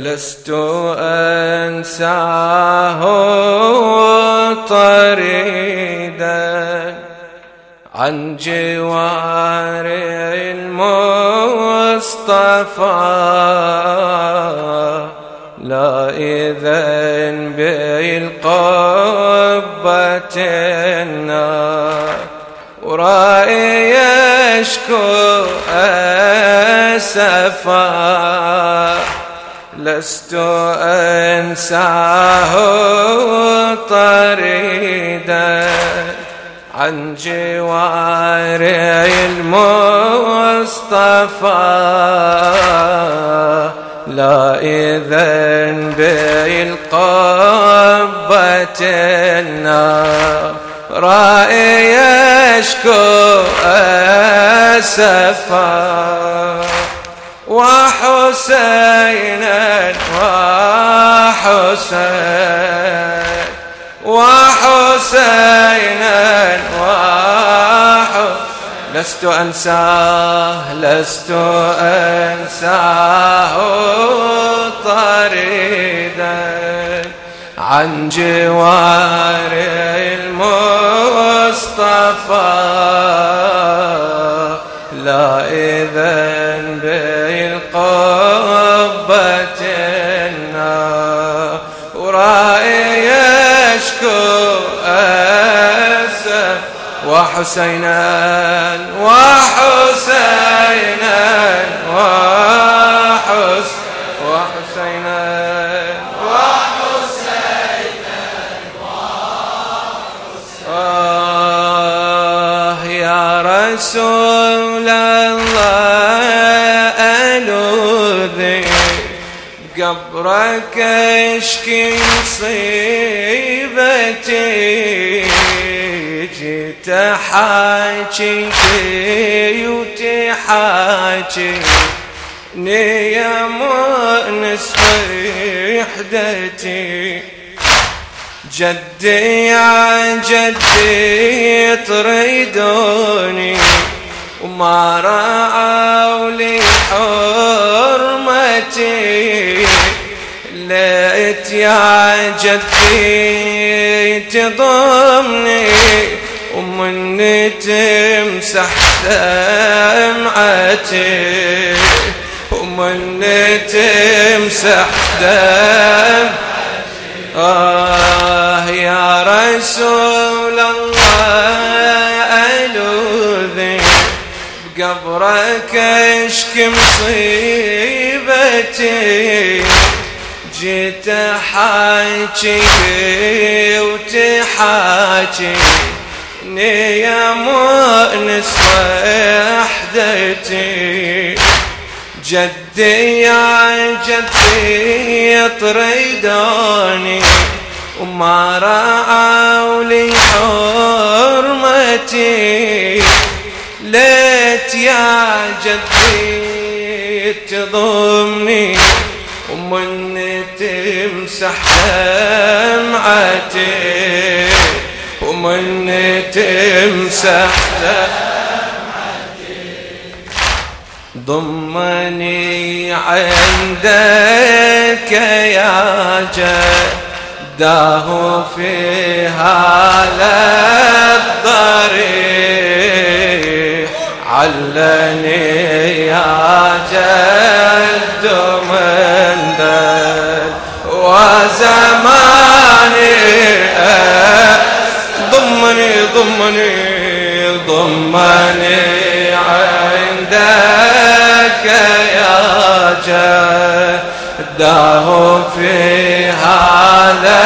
لست أنساه طريدا عن جوار المصطفى. لا إذن بالقبة النار ورائي يشكو أسفا. لست أنساه طريدا عن جوار المصطفى. لا إذن بالقبة النار رأي يشكو أسفا. وحسينا وحسين وحسينا وحسين. لست أنساه لست أنساه طريدا عن جوار المصطفى. لا إذن وحسينا وحسينا وحس وحسينا آه يا رسول الله ألوذي قبرك اشكي مصيبتي جيت حاجي وتحاجي نيا مؤنس وحدتي. جدي يا جدي تريدوني وما رأوا لي حرمتي. ليت يا جدي تضمني. ومن تمسح دمعتي ومن تمسح دمعتي آه يا رسول الله ألوذي بقبرك اشكي مصيبتي. جيت حاجي وتحاجي. يا مؤنس وحدتي جدي يا جدي طريدوني وما رأوا لي حرمتي. ليت يا جدي تضمني ومن تمسح دمعتي. ومن تمسح ضمني عندك يا جداه في هذا الضريح علني يا جد من وزماني ضمني ضمني عندك يا جداه في هذا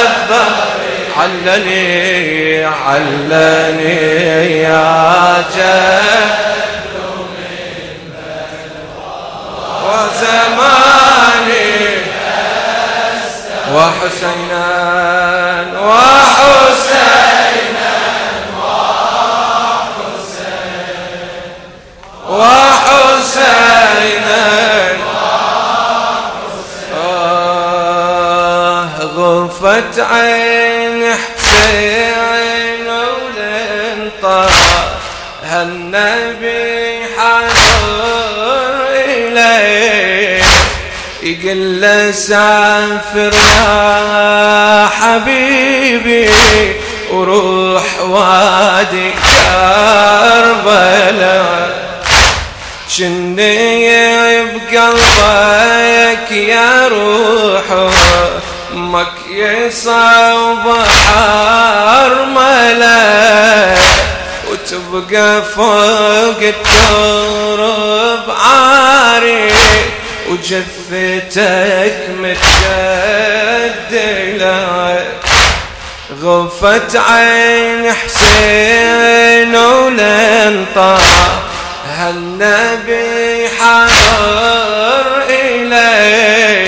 الضريح علني علني يا جد وزماني وحسينا غفت عين حسين هالنبي حضر إليه. يقول له سافر يا حبيبي وروح وادي كربلاء. شني بقلبك يا روح مك يصاب بحر ملا وتبقى فوق الترب عاري وجثتك متجدلة غفت عين حسين ولنطار هالنبي حضر إليه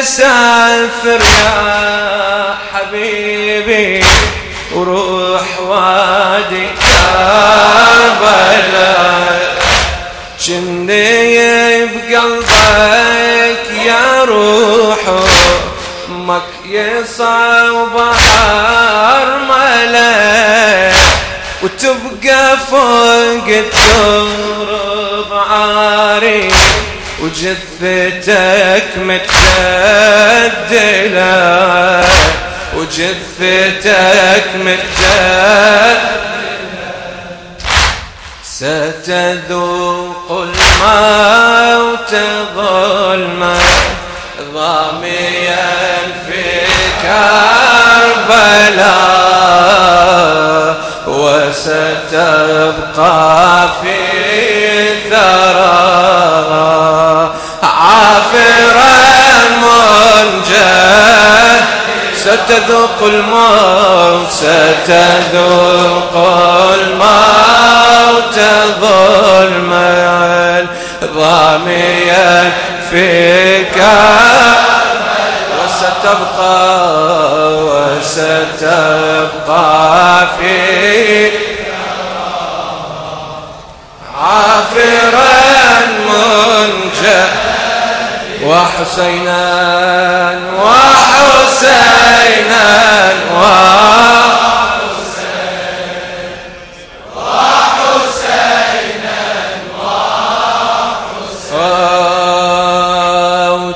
يقول له سافر يا حبيبي وروح وادي كربلاء جني بقلبك يا روح مك يصاب بحر ملاك وتبقى فوق الترب عاري وجثتك متجدلة وجثتك متجدلة. ستذوق الموت ظلما ضاميا في كربلاء. وستبقى في ثرى. عافرا منجا ستذوق الموت ستذوق الموت ظلما ضاميا فيك. وستبقى وستبقى في عافرا منجا. وحسينا وحسينا وحسينا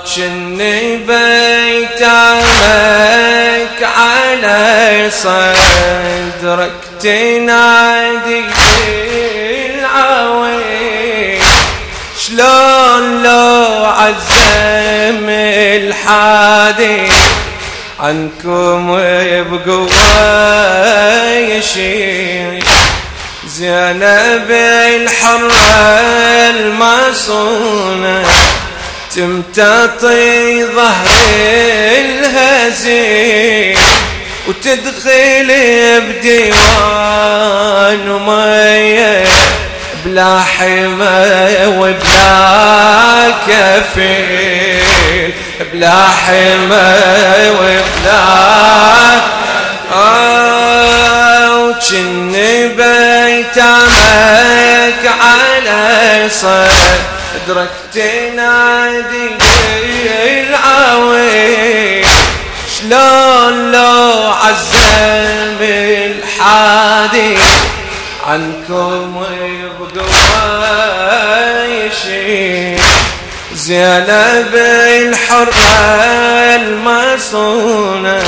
وحسينا بيت عمك على صدرك تنادي العوي شلون لو عزم الحادي عنكم بقوة يشيل زينب الحرة المصونة تمتطي ظهر الهزيم وتدخل بديوان مية بلا حمى وبلا كفيل بلا حمى وبلا وكن بيتامك على صدرك تنادي العويل شلون لو عزم الحادي عنكم زينب الحرة المصونة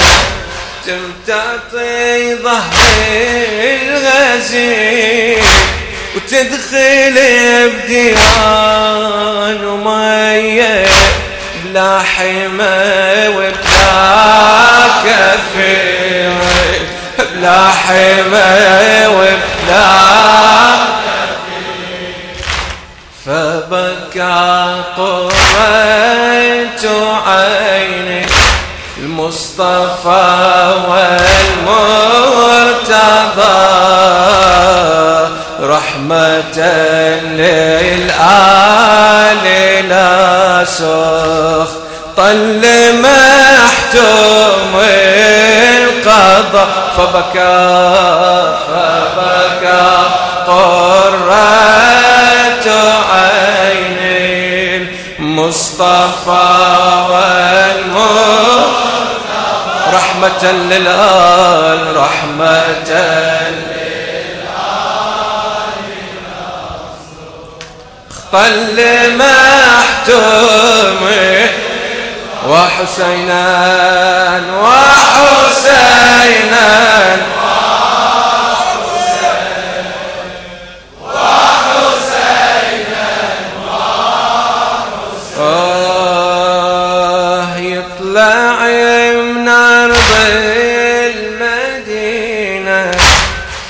تمتطي ظهر الغزير وتدخل بديوان ومية بلا حمى وبلا كفير بلا حمى وبلا فبكى فبكى. قرة عين المصطفى والمرتضى رحمة للآل رحمة للآل. طل محتوم تمي وحسينا وحسينا.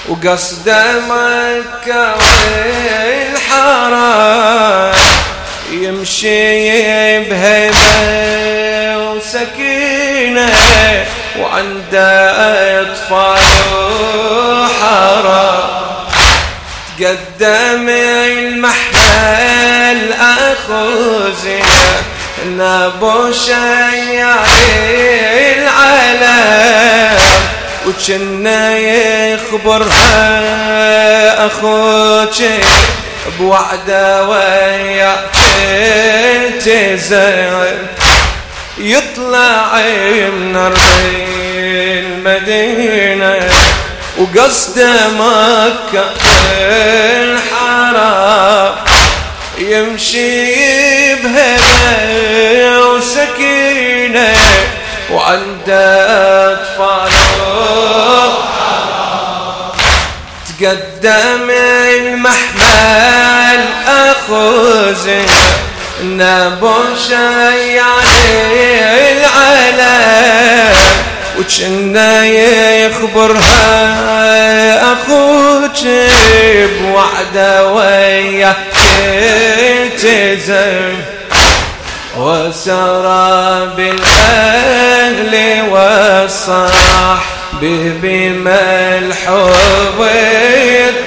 وقصد مكة والحرام يمشي بهيبة وسكينة وعنده أطفال وحرام تقدم المحمل أخو زينب نابو شيعي العلم وكنا يخبرها أخوك بوعده وياك تزعل يطلع من أرض المدينة وقصد مكة الحرام يمشي بهبة وسكينة وعنده أطفال تقدم المحمل أخوز نبو عليه العلم وكنا يخبرها أخوك بوعده وياه تزم وسرى بالأهل والصح بما الحب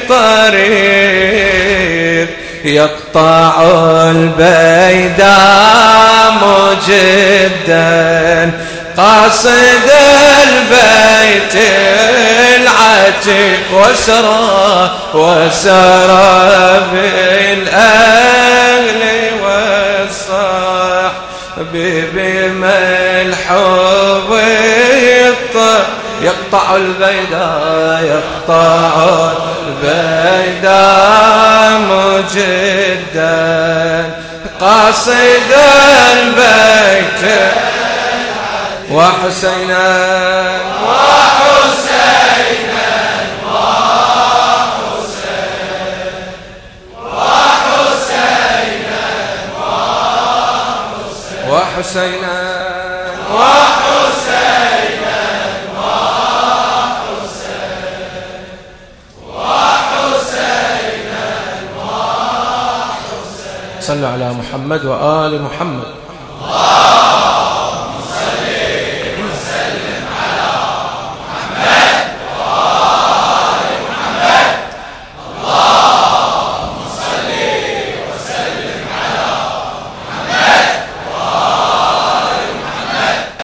الطريق. يقطع البيداء مجدا. قاصد البيت العتيق وسرى وسرى بالأهل والصحب الحب يقطع البيداء يقطع البيداء مجدا قاصد البيت وحسينا وحسينا وحسينا. وحسينا. صلوا على محمد وآل محمد.